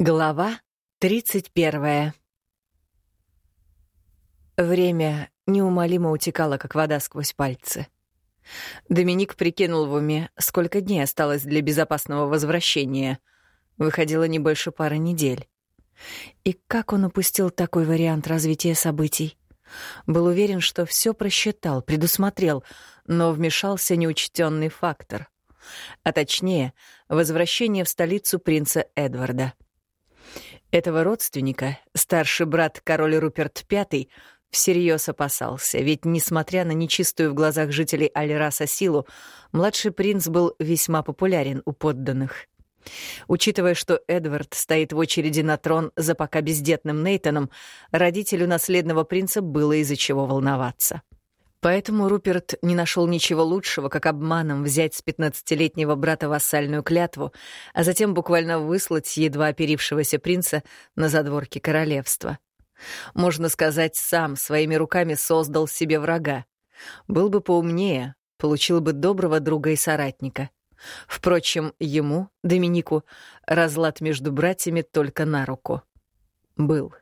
Глава 31 Время неумолимо утекало, как вода сквозь пальцы. Доминик прикинул в уме, сколько дней осталось для безопасного возвращения. Выходило не больше пары недель. И как он упустил такой вариант развития событий? Был уверен, что все просчитал, предусмотрел, но вмешался неучтенный фактор. А точнее, возвращение в столицу принца Эдварда — этого родственника старший брат король Руперт V всерьез опасался, ведь, несмотря на нечистую в глазах жителей Алираса силу, младший принц был весьма популярен у подданных. Учитывая, что Эдвард стоит в очереди на трон за пока бездетным Нейтаном, родителю наследного принца было из-за чего волноваться. Поэтому Руперт не нашел ничего лучшего, как обманом взять с пятнадцатилетнего брата вассальную клятву, а затем буквально выслать едва оперившегося принца на задворки королевства. Можно сказать, сам своими руками создал себе врага. Был бы поумнее, получил бы доброго друга и соратника. Впрочем, ему, Доминику, разлад между братьями только на руку. Был.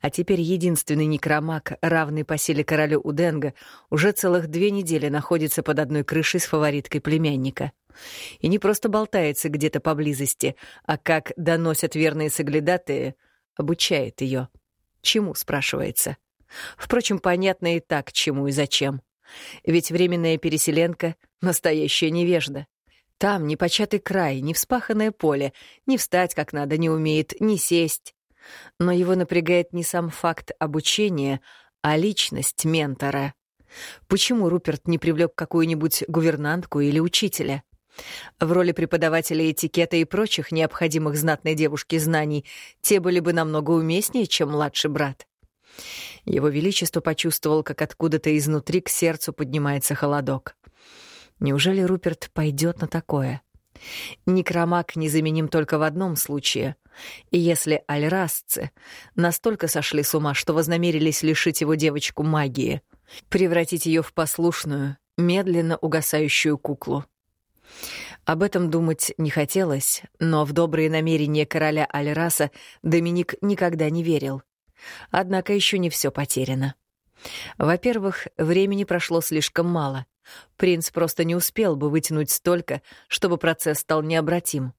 А теперь единственный некромаг, равный по силе королю Уденга, уже целых две недели находится под одной крышей с фавориткой племянника. И не просто болтается где-то поблизости, а как доносят верные соглядатые, обучает ее. Чему, спрашивается? Впрочем, понятно и так, чему и зачем. Ведь временная переселенка — настоящая невежда. Там ни початый край, ни вспаханное поле, ни встать как надо не умеет, ни сесть. Но его напрягает не сам факт обучения, а личность ментора. Почему Руперт не привлек какую-нибудь гувернантку или учителя? В роли преподавателя этикета и прочих необходимых знатной девушке знаний те были бы намного уместнее, чем младший брат. Его Величество почувствовал, как откуда-то изнутри к сердцу поднимается холодок. Неужели Руперт пойдет на такое? Некромаг незаменим только в одном случае. Если альрасцы настолько сошли с ума, что вознамерились лишить его девочку магии, превратить ее в послушную, медленно угасающую куклу. Об этом думать не хотелось, но в добрые намерения короля Альраса Доминик никогда не верил. Однако еще не все потеряно. Во-первых, времени прошло слишком мало — Принц просто не успел бы вытянуть столько, чтобы процесс стал необратим.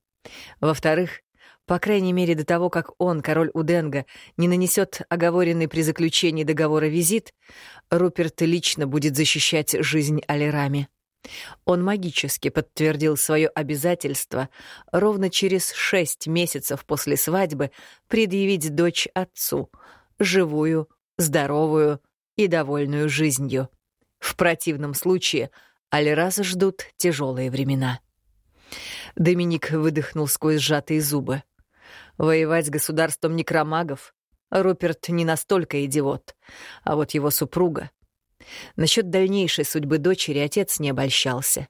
Во-вторых, по крайней мере до того, как он, король Уденга, не нанесет оговоренный при заключении договора визит, Руперт лично будет защищать жизнь Алирами. Он магически подтвердил свое обязательство ровно через шесть месяцев после свадьбы предъявить дочь отцу, живую, здоровую и довольную жизнью. В противном случае Альраса ждут тяжелые времена. Доминик выдохнул сквозь сжатые зубы. Воевать с государством некромагов Руперт не настолько идиот, а вот его супруга. Насчет дальнейшей судьбы дочери отец не обольщался.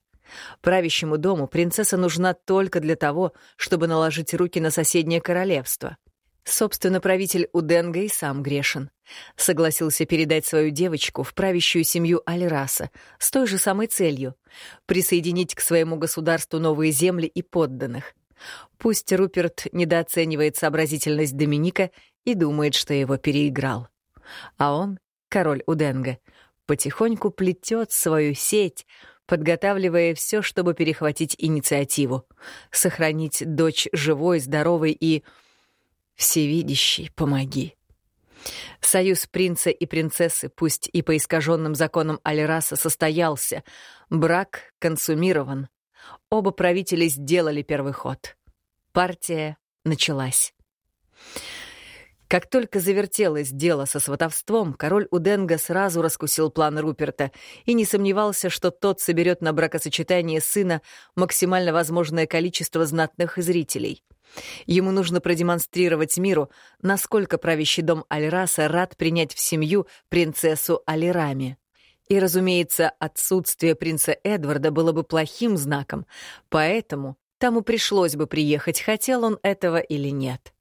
Правящему дому принцесса нужна только для того, чтобы наложить руки на соседнее королевство — Собственно, правитель Уденга и сам грешен. Согласился передать свою девочку в правящую семью Альраса с той же самой целью — присоединить к своему государству новые земли и подданных. Пусть Руперт недооценивает сообразительность Доминика и думает, что его переиграл. А он, король Уденга, потихоньку плетет свою сеть, подготавливая все, чтобы перехватить инициативу, сохранить дочь живой, здоровой и Всевидящий, помоги. Союз принца и принцессы, пусть и по искаженным законам Алираса, состоялся. Брак консумирован. Оба правителя сделали первый ход. Партия началась. Как только завертелось дело со сватовством, король Уденга сразу раскусил план Руперта и не сомневался, что тот соберет на бракосочетание сына максимально возможное количество знатных зрителей — Ему нужно продемонстрировать миру, насколько правящий дом Альраса рад принять в семью принцессу Алирами. И, разумеется, отсутствие принца Эдварда было бы плохим знаком, поэтому тому пришлось бы приехать, хотел он этого или нет.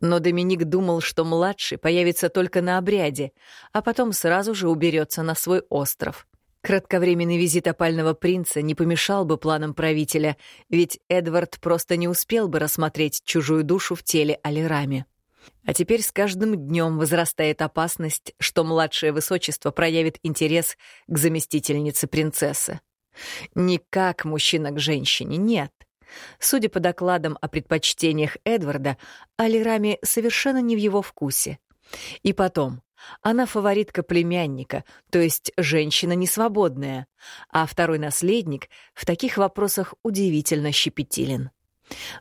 Но Доминик думал, что младший появится только на обряде, а потом сразу же уберется на свой остров. Кратковременный визит опального принца не помешал бы планам правителя, ведь Эдвард просто не успел бы рассмотреть чужую душу в теле Алирами. А теперь с каждым днем возрастает опасность, что младшее высочество проявит интерес к заместительнице принцессы. Не как мужчина к женщине, нет. Судя по докладам о предпочтениях Эдварда, Алирами совершенно не в его вкусе. И потом, она фаворитка племянника, то есть женщина несвободная, а второй наследник в таких вопросах удивительно щепетилен.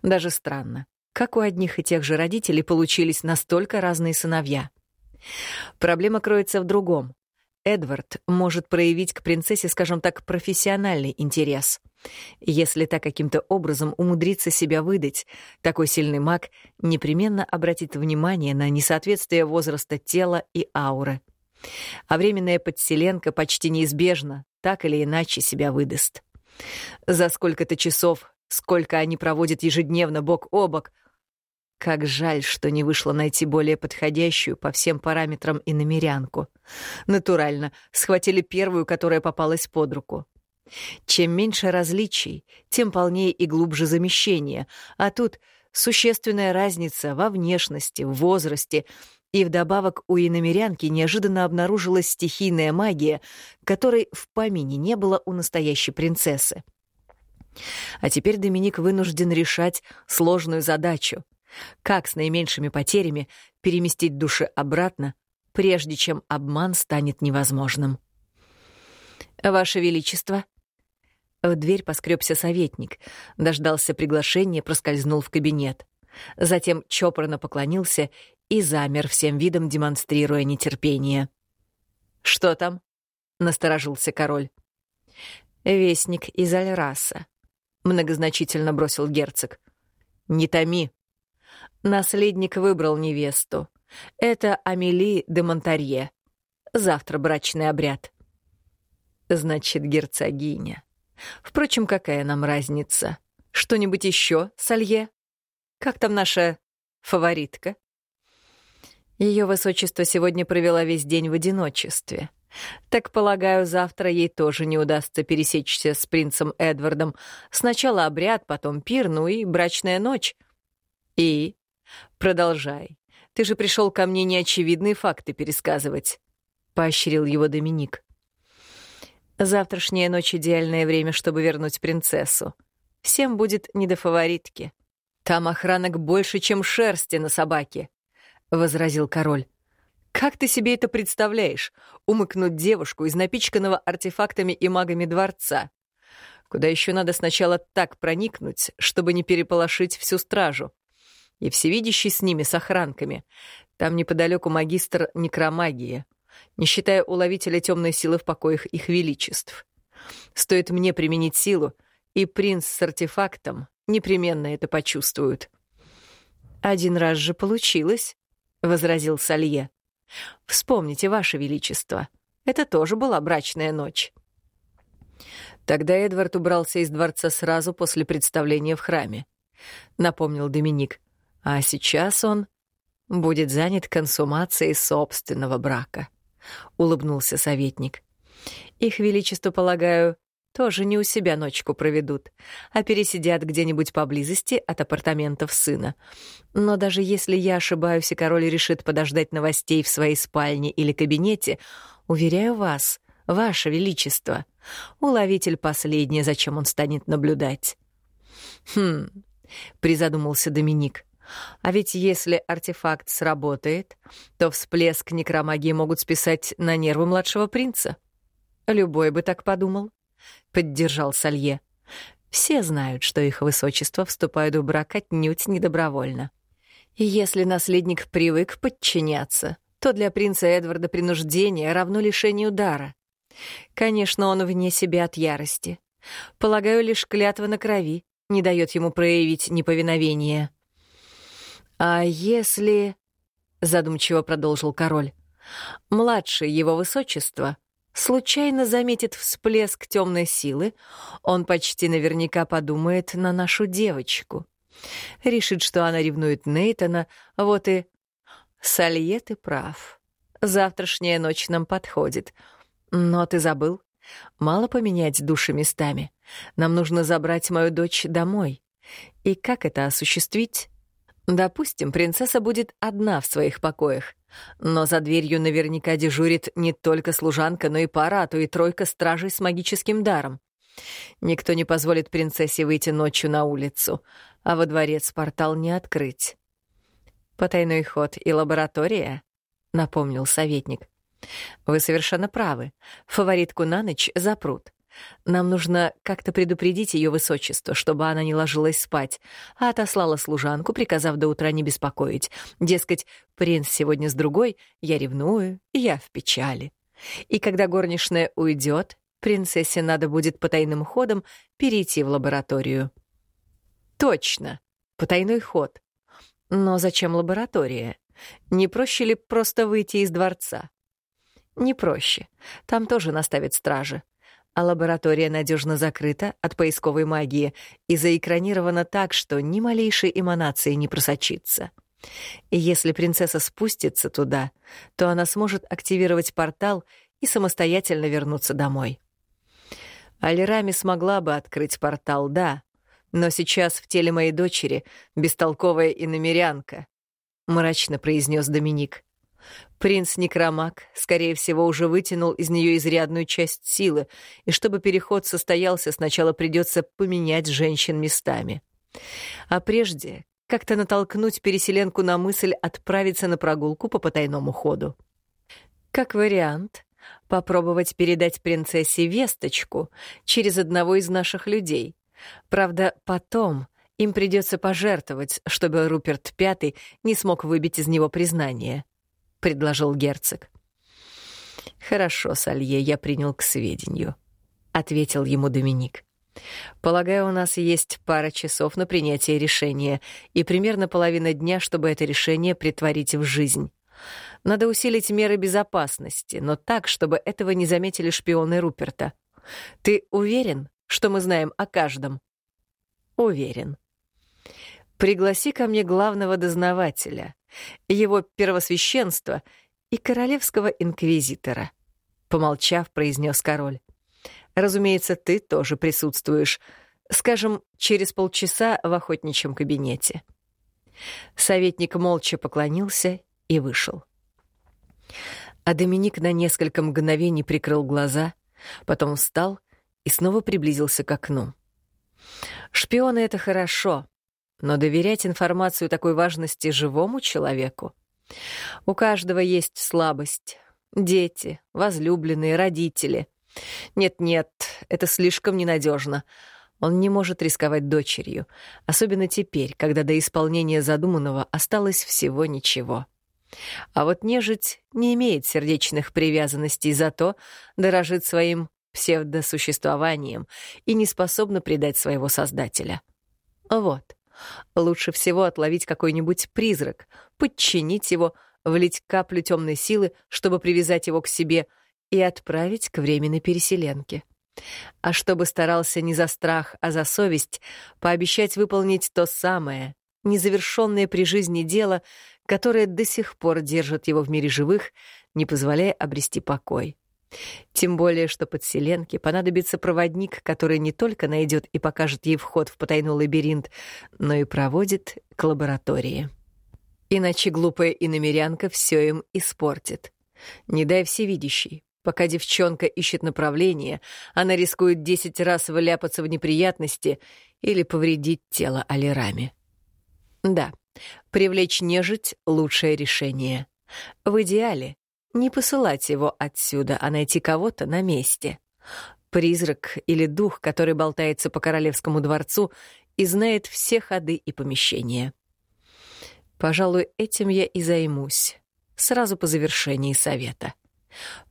Даже странно, как у одних и тех же родителей получились настолько разные сыновья. Проблема кроется в другом. Эдвард может проявить к принцессе, скажем так, профессиональный интерес. Если так каким-то образом умудриться себя выдать, такой сильный маг непременно обратит внимание на несоответствие возраста тела и ауры. А временная подселенка почти неизбежно, так или иначе, себя выдаст. За сколько-то часов, сколько они проводят ежедневно бок о бок, как жаль, что не вышло найти более подходящую по всем параметрам и намерянку. Натурально, схватили первую, которая попалась под руку. Чем меньше различий, тем полнее и глубже замещение, а тут существенная разница во внешности, в возрасте, и вдобавок у иномерянки неожиданно обнаружилась стихийная магия, которой в помине не было у настоящей принцессы. А теперь Доминик вынужден решать сложную задачу — как с наименьшими потерями переместить души обратно, прежде чем обман станет невозможным? «Ваше Величество!» В дверь поскребся советник, дождался приглашения, проскользнул в кабинет. Затем чопорно поклонился и замер, всем видом демонстрируя нетерпение. «Что там?» — насторожился король. «Вестник из Альраса», — многозначительно бросил герцог. «Не томи», Наследник выбрал невесту. Это Амели де Монтарье. Завтра брачный обряд. Значит, герцогиня. Впрочем, какая нам разница? Что-нибудь еще, Салье? Как там наша фаворитка? Ее высочество сегодня провела весь день в одиночестве. Так, полагаю, завтра ей тоже не удастся пересечься с принцем Эдвардом. Сначала обряд, потом пир, ну и брачная ночь. И «Продолжай. Ты же пришел ко мне неочевидные факты пересказывать», — поощрил его Доминик. «Завтрашняя ночь — идеальное время, чтобы вернуть принцессу. Всем будет не до фаворитки. Там охранок больше, чем шерсти на собаке», — возразил король. «Как ты себе это представляешь? Умыкнуть девушку из напичканного артефактами и магами дворца? Куда еще надо сначала так проникнуть, чтобы не переполошить всю стражу? и всевидящий с ними, с охранками. Там неподалеку магистр некромагии, не считая уловителя темной силы в покоях их величеств. Стоит мне применить силу, и принц с артефактом непременно это почувствуют. «Один раз же получилось», — возразил Салье. «Вспомните, Ваше Величество, это тоже была брачная ночь». Тогда Эдвард убрался из дворца сразу после представления в храме, — напомнил Доминик. А сейчас он будет занят консумацией собственного брака, улыбнулся советник. Их величество, полагаю, тоже не у себя ночку проведут, а пересидят где-нибудь поблизости от апартаментов сына. Но даже если я ошибаюсь, и король решит подождать новостей в своей спальне или кабинете, уверяю вас, ваше величество, уловитель последнее, зачем он станет наблюдать. Хм, призадумался Доминик. А ведь если артефакт сработает, то всплеск некромагии могут списать на нервы младшего принца. Любой бы так подумал, — поддержал Салье. Все знают, что их высочество вступают в брак отнюдь недобровольно. И если наследник привык подчиняться, то для принца Эдварда принуждение равно лишению дара. Конечно, он вне себя от ярости. Полагаю, лишь клятва на крови не дает ему проявить неповиновение. «А если...» — задумчиво продолжил король. «Младший его высочество случайно заметит всплеск темной силы, он почти наверняка подумает на нашу девочку. Решит, что она ревнует Нейтона, вот и... Салье, ты прав. Завтрашняя ночь нам подходит. Но ты забыл, Мало поменять души местами. Нам нужно забрать мою дочь домой. И как это осуществить? Допустим, принцесса будет одна в своих покоях. Но за дверью наверняка дежурит не только служанка, но и пара, а то и тройка стражей с магическим даром. Никто не позволит принцессе выйти ночью на улицу, а во дворец портал не открыть. «Потайной ход и лаборатория», — напомнил советник. «Вы совершенно правы. Фаворитку на ночь запрут. Нам нужно как-то предупредить ее высочество, чтобы она не ложилась спать, а отослала служанку, приказав до утра не беспокоить. Дескать, принц сегодня с другой, я ревную, я в печали. И когда горничная уйдет, принцессе надо будет по тайным ходам перейти в лабораторию. Точно, потайной ход. Но зачем лаборатория? Не проще ли просто выйти из дворца? Не проще. Там тоже наставят стражи а лаборатория надежно закрыта от поисковой магии и заэкранирована так, что ни малейшей эманации не просочится. И если принцесса спустится туда, то она сможет активировать портал и самостоятельно вернуться домой. Алирами смогла бы открыть портал, да, но сейчас в теле моей дочери бестолковая иномерянка, — мрачно произнес Доминик. Принц Некромак, скорее всего, уже вытянул из нее изрядную часть силы, и чтобы переход состоялся, сначала придется поменять женщин местами. А прежде как-то натолкнуть переселенку на мысль отправиться на прогулку по потайному ходу. Как вариант, попробовать передать принцессе весточку через одного из наших людей. Правда, потом им придется пожертвовать, чтобы Руперт Пятый не смог выбить из него признание —— предложил герцог. «Хорошо, Салье, я принял к сведению», — ответил ему Доминик. «Полагаю, у нас есть пара часов на принятие решения и примерно половина дня, чтобы это решение притворить в жизнь. Надо усилить меры безопасности, но так, чтобы этого не заметили шпионы Руперта. Ты уверен, что мы знаем о каждом?» «Уверен», пригласи ко мне главного дознавателя, его первосвященство и королевского инквизитора», — помолчав, произнес король. «Разумеется, ты тоже присутствуешь, скажем, через полчаса в охотничьем кабинете». Советник молча поклонился и вышел. А Доминик на несколько мгновений прикрыл глаза, потом встал и снова приблизился к окну. «Шпионы — это хорошо», но доверять информацию такой важности живому человеку? У каждого есть слабость. Дети, возлюбленные, родители. Нет-нет, это слишком ненадежно. Он не может рисковать дочерью, особенно теперь, когда до исполнения задуманного осталось всего ничего. А вот нежить не имеет сердечных привязанностей, зато дорожит своим псевдосуществованием и не способна предать своего создателя. Вот. Лучше всего отловить какой-нибудь призрак, подчинить его, влить каплю темной силы, чтобы привязать его к себе, и отправить к временной переселенке. А чтобы старался не за страх, а за совесть, пообещать выполнить то самое, незавершенное при жизни дело, которое до сих пор держит его в мире живых, не позволяя обрести покой. Тем более, что подселенке понадобится проводник, который не только найдет и покажет ей вход в потайной лабиринт, но и проводит к лаборатории. Иначе глупая иномерянка все им испортит. Не дай всевидящий. Пока девчонка ищет направление, она рискует десять раз вляпаться в неприятности или повредить тело Алирами. Да, привлечь нежить — лучшее решение. В идеале не посылать его отсюда, а найти кого-то на месте. Призрак или дух, который болтается по королевскому дворцу и знает все ходы и помещения. Пожалуй, этим я и займусь. Сразу по завершении совета.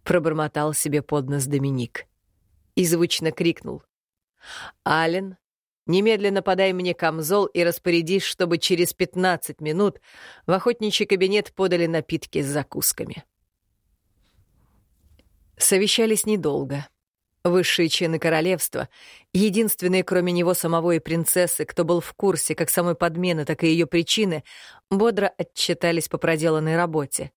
Пробормотал себе под нос Доминик. И звучно крикнул. «Ален, немедленно подай мне камзол и распорядись, чтобы через 15 минут в охотничий кабинет подали напитки с закусками». Совещались недолго. Высшие чины королевства, единственные, кроме него самого и принцессы, кто был в курсе как самой подмены, так и ее причины, бодро отчитались по проделанной работе.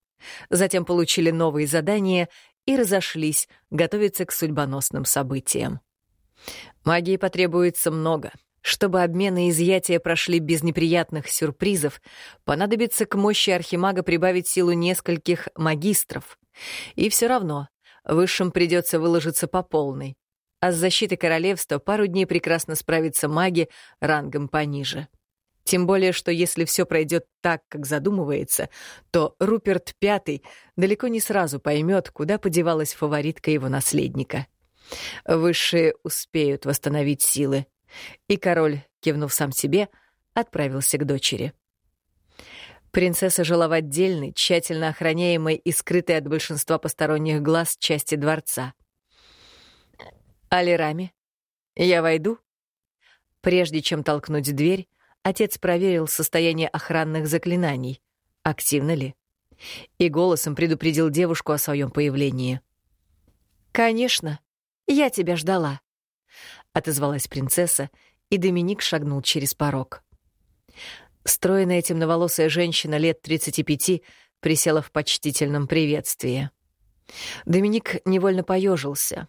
Затем получили новые задания и разошлись готовиться к судьбоносным событиям. Магии потребуется много. Чтобы обмены и изъятия прошли без неприятных сюрпризов, понадобится к мощи архимага прибавить силу нескольких магистров. И все равно, высшим придется выложиться по полной. А с защитой королевства пару дней прекрасно справятся маги рангом пониже. Тем более, что если все пройдет так, как задумывается, то Руперт Пятый далеко не сразу поймет, куда подевалась фаворитка его наследника. Высшие успеют восстановить силы. И король, кивнув сам себе, отправился к дочери. Принцесса жила в отдельной, тщательно охраняемой и скрытой от большинства посторонних глаз части дворца. «Алирами, я войду?» Прежде чем толкнуть дверь, отец проверил состояние охранных заклинаний, активно ли, и голосом предупредил девушку о своем появлении. «Конечно, я тебя ждала», — отозвалась принцесса, и Доминик шагнул через порог. Стройная темноволосая женщина лет 35 присела в почтительном приветствии. Доминик невольно поежился.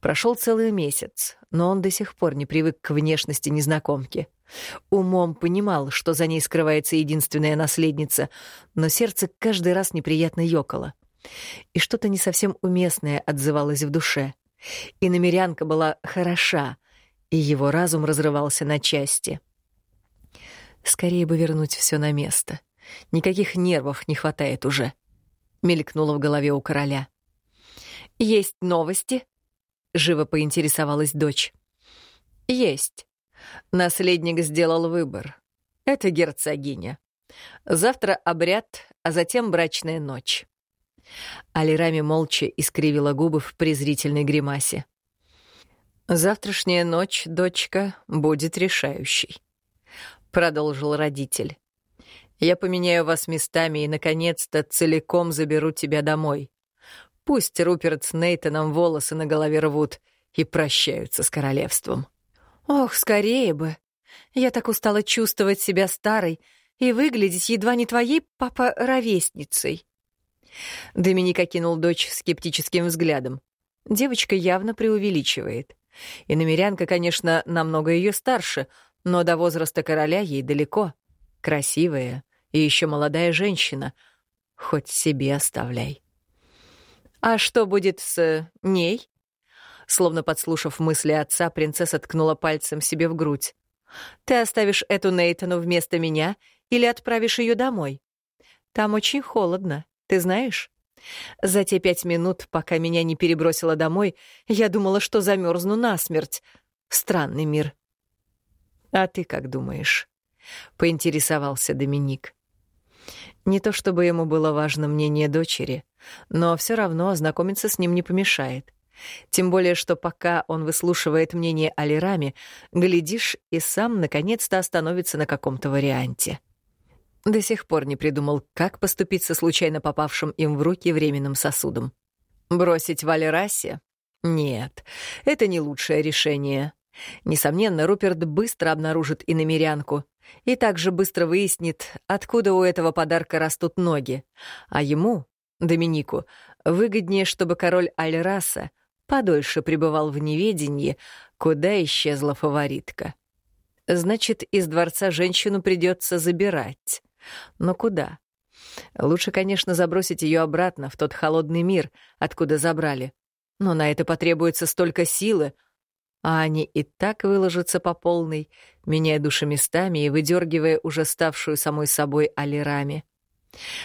Прошел целый месяц, но он до сих пор не привык к внешности незнакомки. Умом понимал, что за ней скрывается единственная наследница, но сердце каждый раз неприятно ёкало. И что-то не совсем уместное отзывалось в душе. И намерянка была хороша, и его разум разрывался на части. Скорее бы вернуть все на место. Никаких нервов не хватает уже. Мелькнуло в голове у короля. «Есть новости?» — живо поинтересовалась дочь. «Есть. Наследник сделал выбор. Это герцогиня. Завтра обряд, а затем брачная ночь. Алирами молча искривила губы в презрительной гримасе. «Завтрашняя ночь, дочка, будет решающей», — продолжил родитель. «Я поменяю вас местами и, наконец-то, целиком заберу тебя домой. Пусть Руперт с Нейтаном волосы на голове рвут и прощаются с королевством». Ох, скорее бы. Я так устала чувствовать себя старой и выглядеть едва не твоей папа-ровесницей. Доминик окинул дочь скептическим взглядом. Девочка явно преувеличивает. И намерянка, конечно, намного ее старше, но до возраста короля ей далеко. Красивая и еще молодая женщина. Хоть себе оставляй. А что будет с ней? Словно подслушав мысли отца, принцесса ткнула пальцем себе в грудь. «Ты оставишь эту Нейтану вместо меня или отправишь ее домой? Там очень холодно, ты знаешь?» За те пять минут, пока меня не перебросило домой, я думала, что замерзну насмерть. Странный мир. «А ты как думаешь?» — поинтересовался Доминик. Не то чтобы ему было важно мнение дочери, но все равно ознакомиться с ним не помешает. Тем более, что пока он выслушивает мнение о Лераме, глядишь, и сам наконец-то остановится на каком-то варианте. До сих пор не придумал, как поступить со случайно попавшим им в руки временным сосудом. Бросить в Алерасе? Нет, это не лучшее решение. Несомненно, Руперт быстро обнаружит иномерянку и также быстро выяснит, откуда у этого подарка растут ноги. А ему, Доминику, выгоднее, чтобы король Альраса подольше пребывал в неведении, куда исчезла фаворитка. Значит, из дворца женщину придется забирать. Но куда? Лучше, конечно, забросить ее обратно в тот холодный мир, откуда забрали. Но на это потребуется столько силы, а они и так выложатся по полной, меняя души местами и выдергивая уже ставшую самой собой Алирами.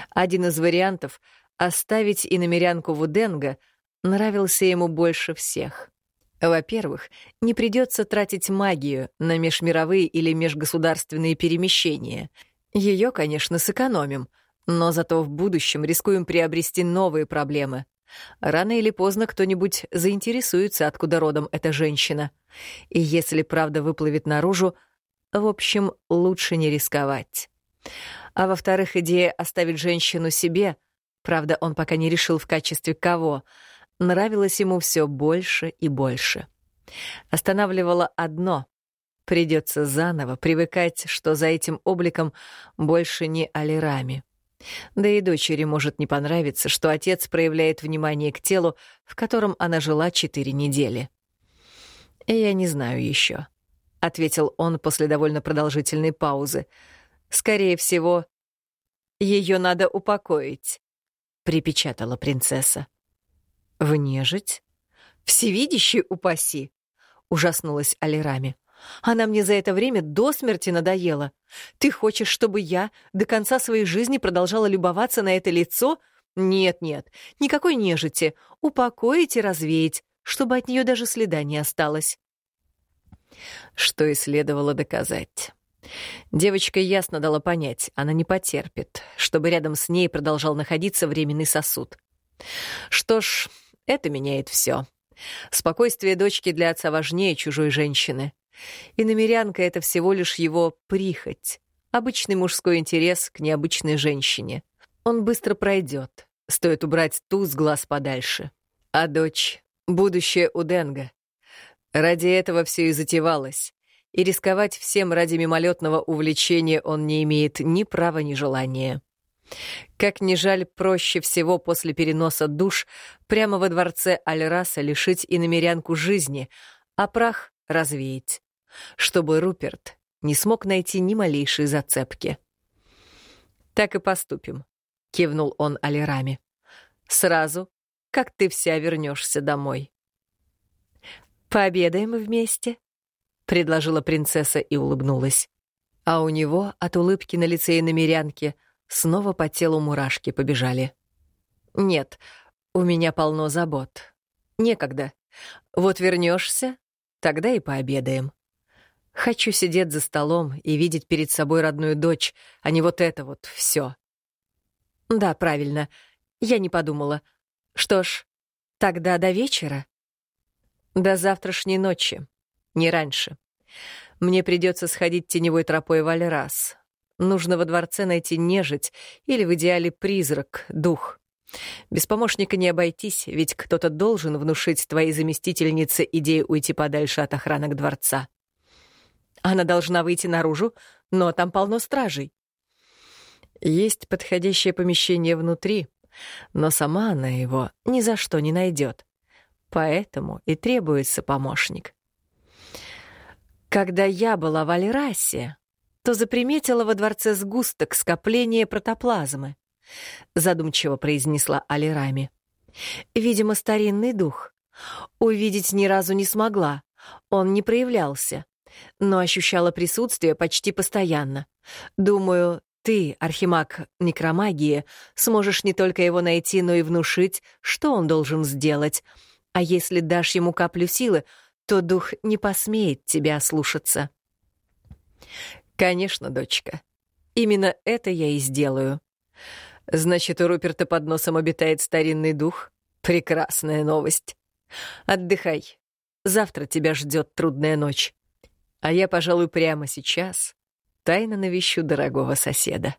Один из вариантов — оставить иномерянку Вуденга — нравился ему больше всех. Во-первых, не придется тратить магию на межмировые или межгосударственные перемещения. Ее, конечно, сэкономим, но зато в будущем рискуем приобрести новые проблемы. Рано или поздно кто-нибудь заинтересуется, откуда родом эта женщина. И если правда выплывет наружу, в общем, лучше не рисковать. А во-вторых, идея оставить женщину себе, правда, он пока не решил в качестве кого — нравилось ему все больше и больше. Останавливало одно — придется заново привыкать, что за этим обликом больше не Алирами. Да и дочери может не понравиться, что отец проявляет внимание к телу, в котором она жила четыре недели. «Я не знаю еще», — ответил он после довольно продолжительной паузы. «Скорее всего, ее надо упокоить», — припечатала принцесса. «В нежить? Всевидящий упаси!» — ужаснулась Алирами. Она мне за это время до смерти надоела. Ты хочешь, чтобы я до конца своей жизни продолжала любоваться на это лицо? Нет-нет, никакой нежити. Упокоить и развеять, чтобы от нее даже следа не осталось. Что и следовало доказать. Девочка ясно дала понять, она не потерпит, чтобы рядом с ней продолжал находиться временный сосуд. Что ж, это меняет все. Спокойствие дочки для отца важнее чужой женщины. И намерянка — это всего лишь его прихоть, обычный мужской интерес к необычной женщине. Он быстро пройдет, стоит убрать ту с глаз подальше. А дочь — будущее у Денга. Ради этого все и затевалось. И рисковать всем ради мимолетного увлечения он не имеет ни права, ни желания. Как ни жаль, проще всего после переноса душ прямо во дворце Альраса лишить иномерянку жизни, а прах развеять чтобы Руперт не смог найти ни малейшей зацепки. «Так и поступим», — кивнул он Алираме. «Сразу, как ты вся вернешься домой». «Пообедаем вместе», — предложила принцесса и улыбнулась. А у него от улыбки на лице и намерянке снова по телу мурашки побежали. «Нет, у меня полно забот. Некогда. Вот вернешься, тогда и пообедаем». Хочу сидеть за столом и видеть перед собой родную дочь, а не вот это вот все. Да, правильно. Я не подумала. Что ж, тогда до вечера? До завтрашней ночи. Не раньше. Мне придется сходить теневой тропой в Альрас. Нужно во дворце найти нежить или в идеале призрак, дух. Без помощника не обойтись, ведь кто-то должен внушить твоей заместительнице идею уйти подальше от охранок дворца. Она должна выйти наружу, но там полно стражей. Есть подходящее помещение внутри, но сама она его ни за что не найдет. Поэтому и требуется помощник. Когда я была в Альрасе, то заприметила во дворце сгусток скопления протоплазмы, задумчиво произнесла Алирами. Видимо, старинный дух. Увидеть ни разу не смогла. Он не проявлялся но ощущала присутствие почти постоянно. Думаю, ты, архимаг некромагии, сможешь не только его найти, но и внушить, что он должен сделать. А если дашь ему каплю силы, то дух не посмеет тебя ослушаться. Конечно, дочка. Именно это я и сделаю. Значит, у Руперта под носом обитает старинный дух? Прекрасная новость. Отдыхай. Завтра тебя ждет трудная ночь. А я, пожалуй, прямо сейчас тайно навещу дорогого соседа.